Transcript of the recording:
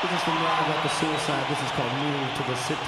This is from Live the Suicide. This is called Move to the City.